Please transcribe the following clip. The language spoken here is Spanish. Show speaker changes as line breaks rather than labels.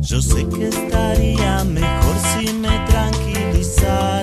Yo sé que estaría mejor si me tranquilizara